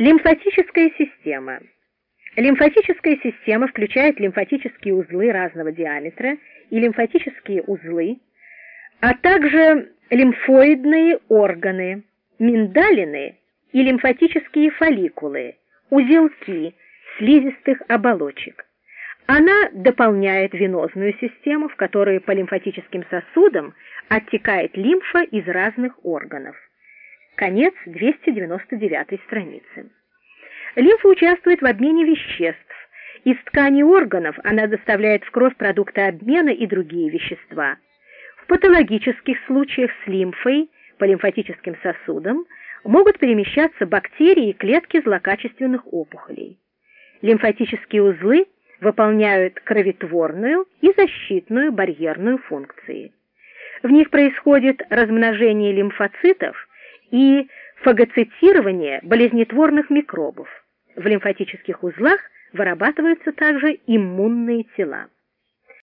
Лимфатическая система. Лимфатическая система включает лимфатические узлы разного диаметра и лимфатические узлы, а также лимфоидные органы, миндалины и лимфатические фолликулы, узелки слизистых оболочек. Она дополняет венозную систему, в которой по лимфатическим сосудам оттекает лимфа из разных органов. Конец 299 страницы. Лимфа участвует в обмене веществ. Из тканей органов она доставляет в кровь продукты обмена и другие вещества. В патологических случаях с лимфой по лимфатическим сосудам могут перемещаться бактерии и клетки злокачественных опухолей. Лимфатические узлы выполняют кровотворную и защитную барьерную функции. В них происходит размножение лимфоцитов и фагоцитирование болезнетворных микробов. В лимфатических узлах вырабатываются также иммунные тела.